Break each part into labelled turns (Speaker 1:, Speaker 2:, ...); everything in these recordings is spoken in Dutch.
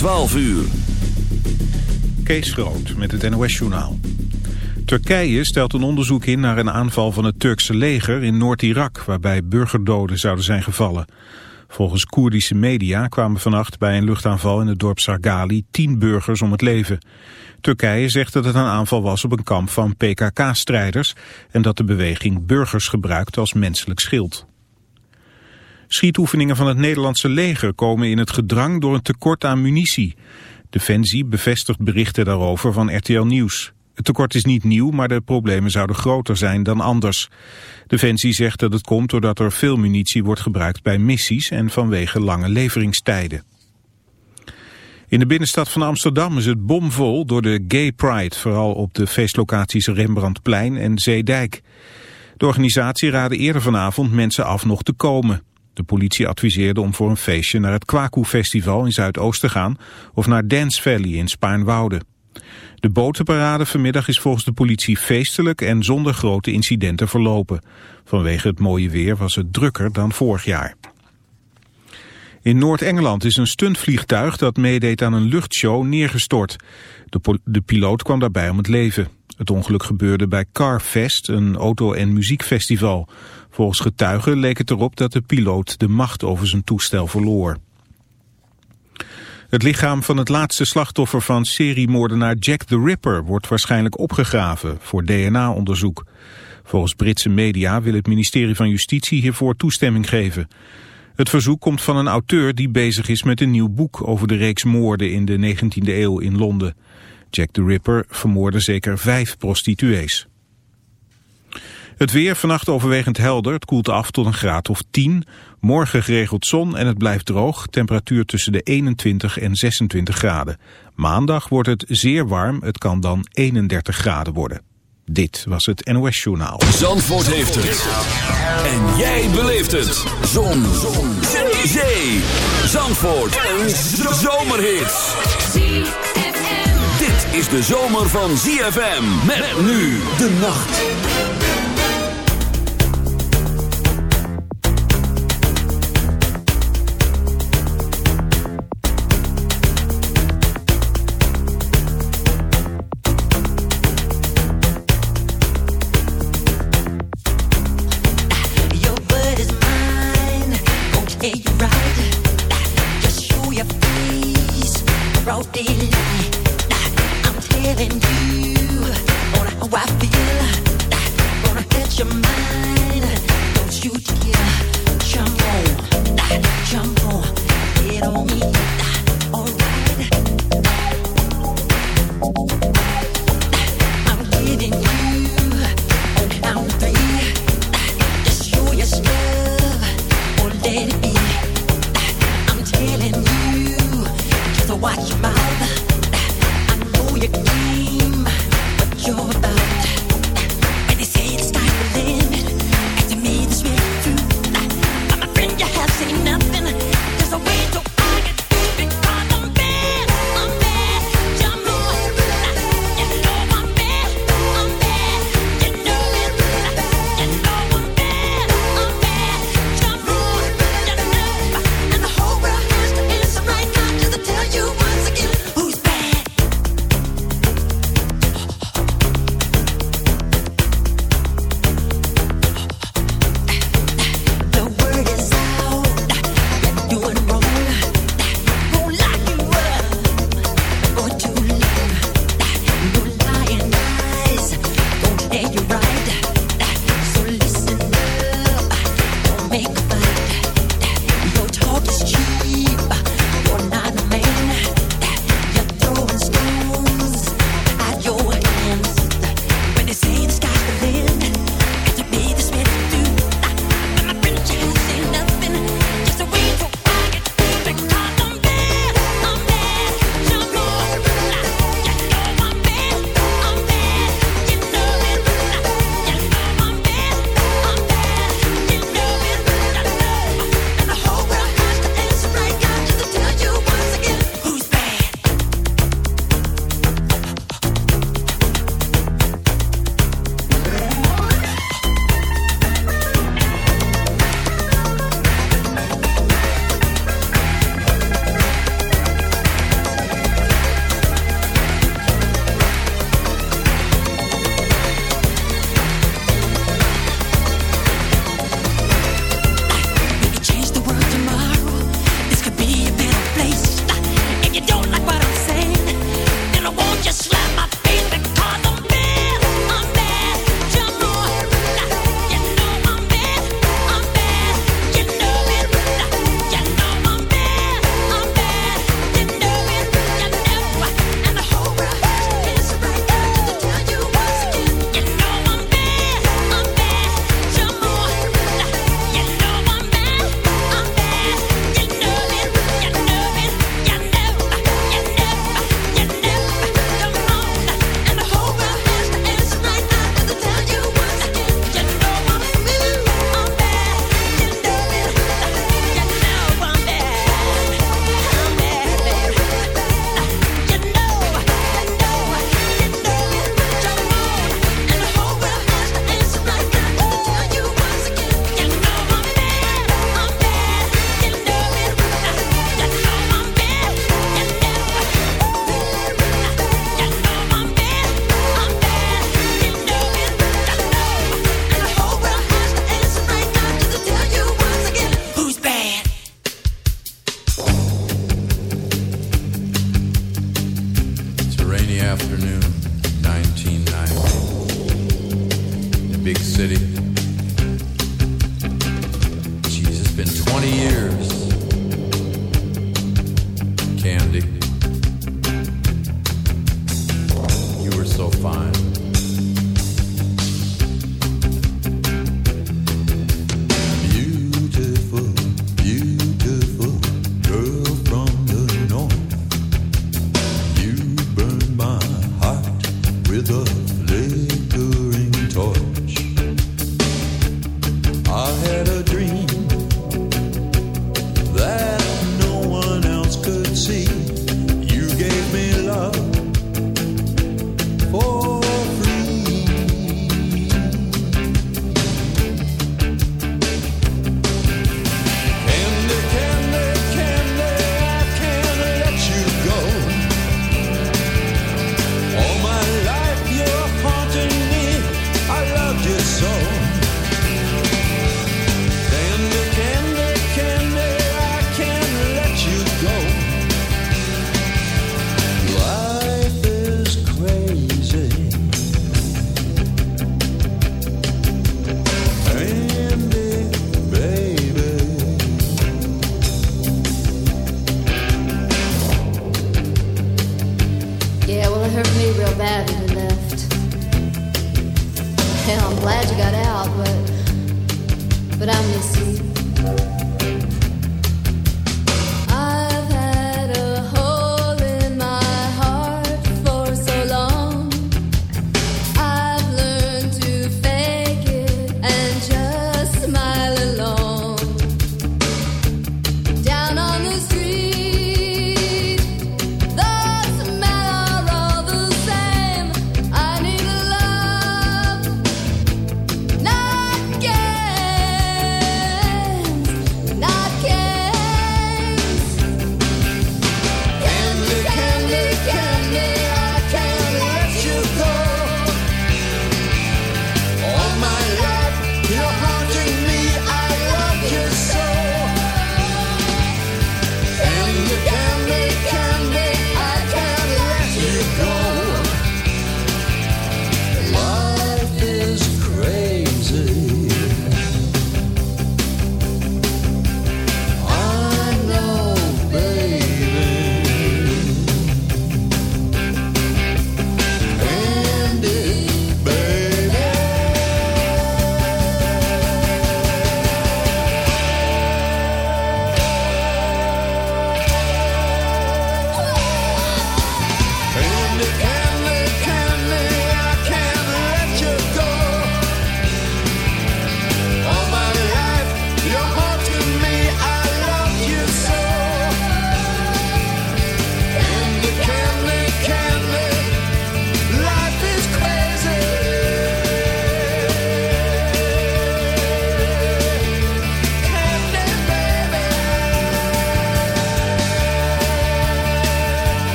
Speaker 1: 12 uur.
Speaker 2: Kees Groot met het NOS-journaal. Turkije stelt een onderzoek in naar een aanval van het Turkse leger in Noord-Irak... waarbij burgerdoden zouden zijn gevallen. Volgens Koerdische media kwamen vannacht bij een luchtaanval in het dorp Sargali... tien burgers om het leven. Turkije zegt dat het een aanval was op een kamp van PKK-strijders... en dat de beweging burgers gebruikt als menselijk schild. Schietoefeningen van het Nederlandse leger komen in het gedrang door een tekort aan munitie. Defensie bevestigt berichten daarover van RTL Nieuws. Het tekort is niet nieuw, maar de problemen zouden groter zijn dan anders. Defensie zegt dat het komt doordat er veel munitie wordt gebruikt bij missies en vanwege lange leveringstijden. In de binnenstad van Amsterdam is het bomvol door de Gay Pride, vooral op de feestlocaties Rembrandtplein en Zeedijk. De organisatie raadde eerder vanavond mensen af nog te komen. De politie adviseerde om voor een feestje naar het Kwaku Festival in Zuidoost te gaan of naar Dance Valley in Spaarnwoude. De botenparade vanmiddag is volgens de politie feestelijk en zonder grote incidenten verlopen. Vanwege het mooie weer was het drukker dan vorig jaar. In Noord-Engeland is een stuntvliegtuig dat meedeed aan een luchtshow neergestort. De, de piloot kwam daarbij om het leven. Het ongeluk gebeurde bij Carfest, een auto- en muziekfestival. Volgens getuigen leek het erop dat de piloot de macht over zijn toestel verloor. Het lichaam van het laatste slachtoffer van seriemoordenaar Jack the Ripper wordt waarschijnlijk opgegraven voor DNA-onderzoek. Volgens Britse media wil het ministerie van Justitie hiervoor toestemming geven. Het verzoek komt van een auteur die bezig is met een nieuw boek over de reeks moorden in de 19e eeuw in Londen. Jack the Ripper vermoordde zeker vijf prostituees. Het weer vannacht overwegend helder. Het koelt af tot een graad of 10. Morgen geregeld zon en het blijft droog. Temperatuur tussen de 21 en 26 graden. Maandag wordt het zeer warm. Het kan dan 31 graden worden. Dit was het NOS Journaal.
Speaker 1: Zandvoort heeft het. En jij beleeft het. Zon. zon. Zee. Zandvoort. Een zomerhit. Dit is de zomer van ZFM. Met nu de nacht.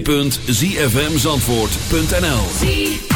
Speaker 3: www.zfmzandvoort.nl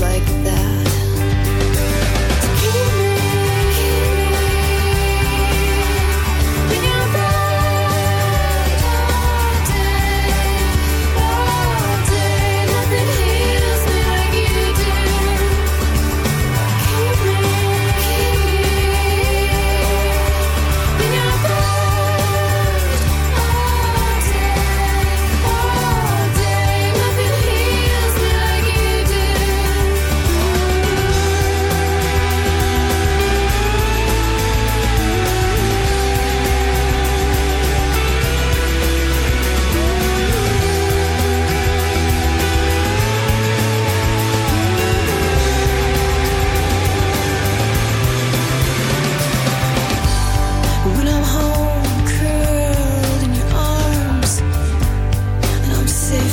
Speaker 4: like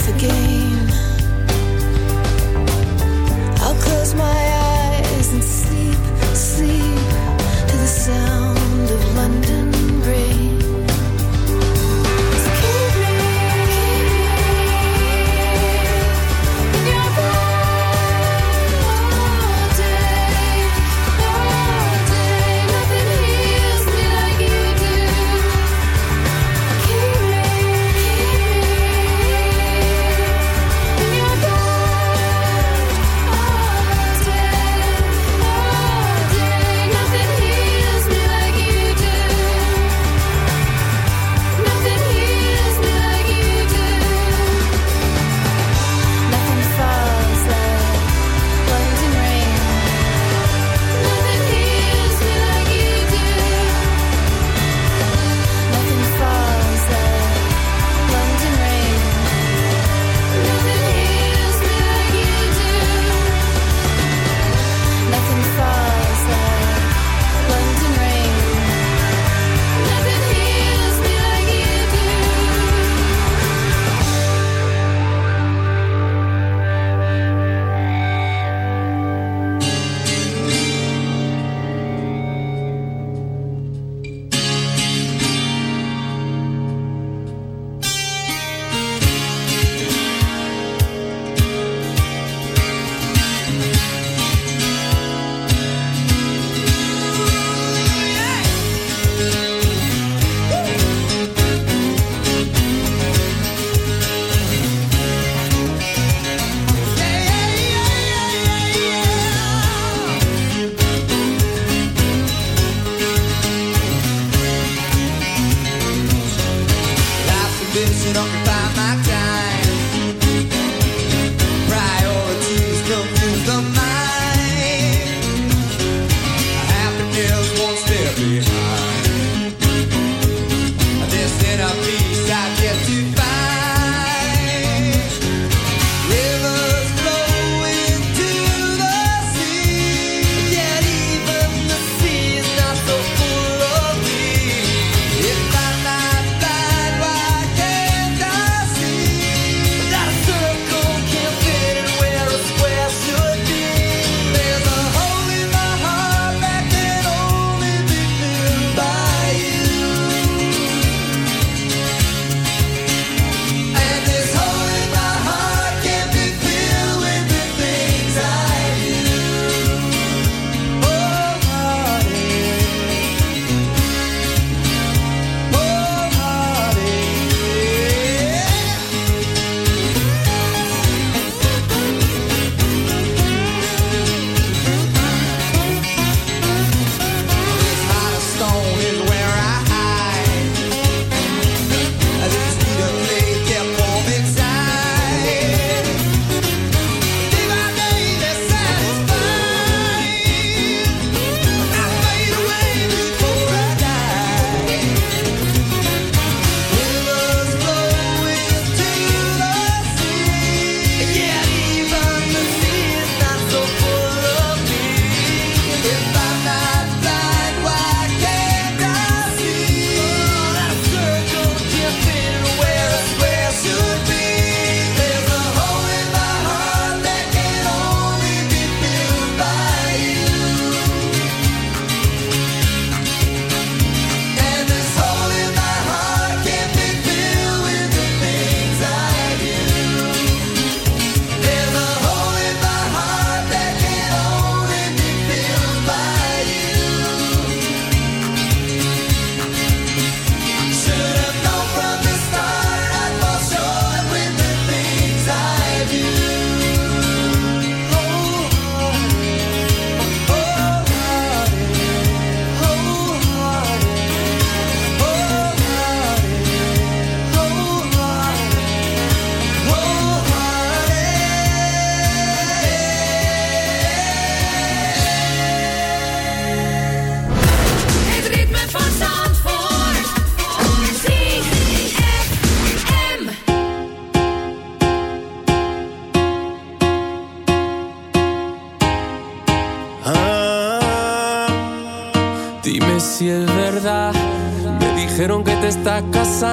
Speaker 5: again.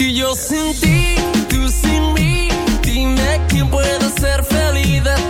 Speaker 5: que yo sin ti, tú sin mí, dime quién puede ser feliz.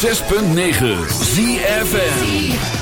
Speaker 6: 106.9 ZFM.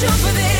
Speaker 7: show for this.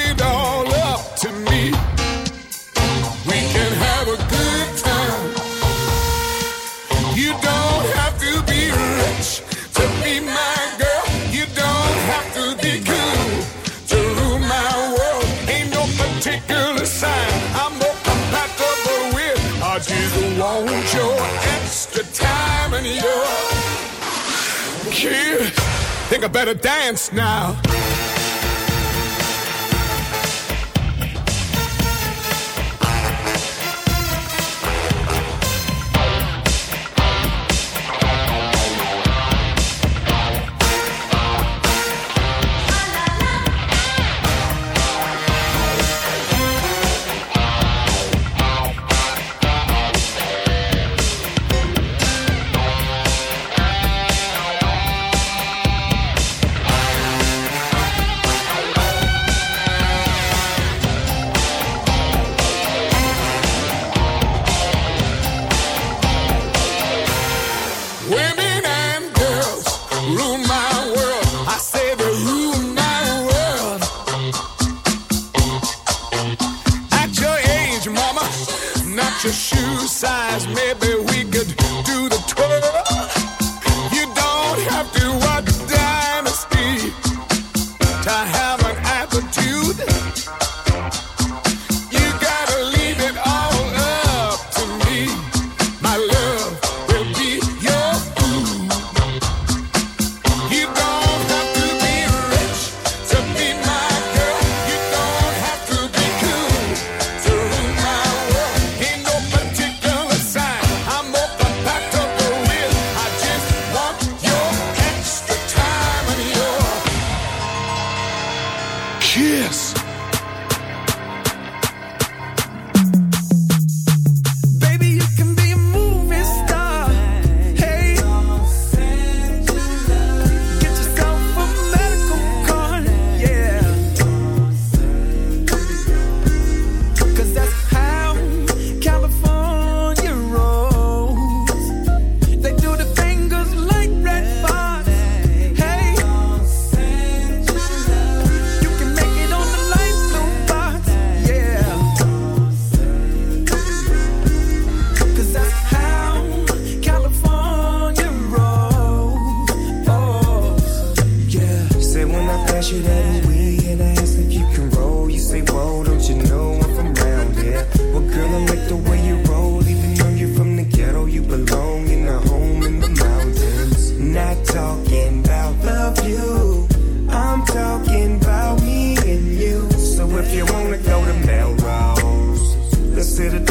Speaker 7: I better dance now.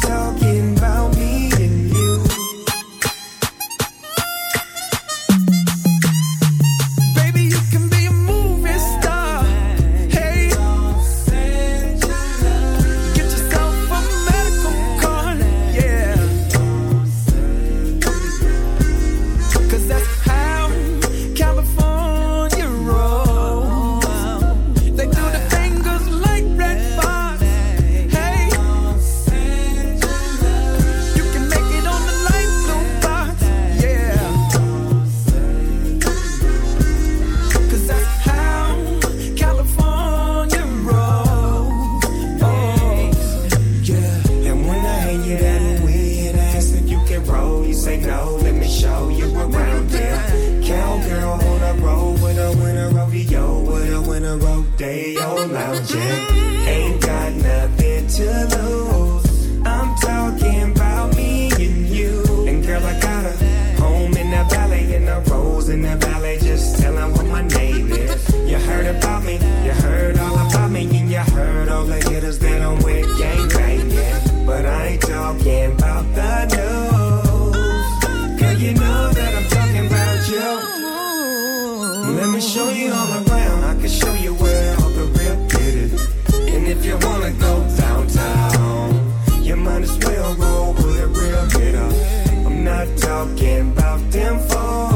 Speaker 8: talking about me. slowly all around. I can show you where all the real get it. And if you wanna go downtown, you might as well roll with a real hitter. I'm not talking about them
Speaker 9: phones.